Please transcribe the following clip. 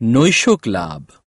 নৈশ ক্লাব